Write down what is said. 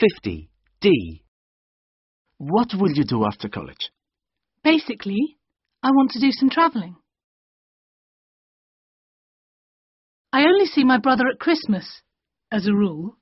50. D. What will you do after college? Basically, I want to do some travelling. I only see my brother at Christmas, as a rule.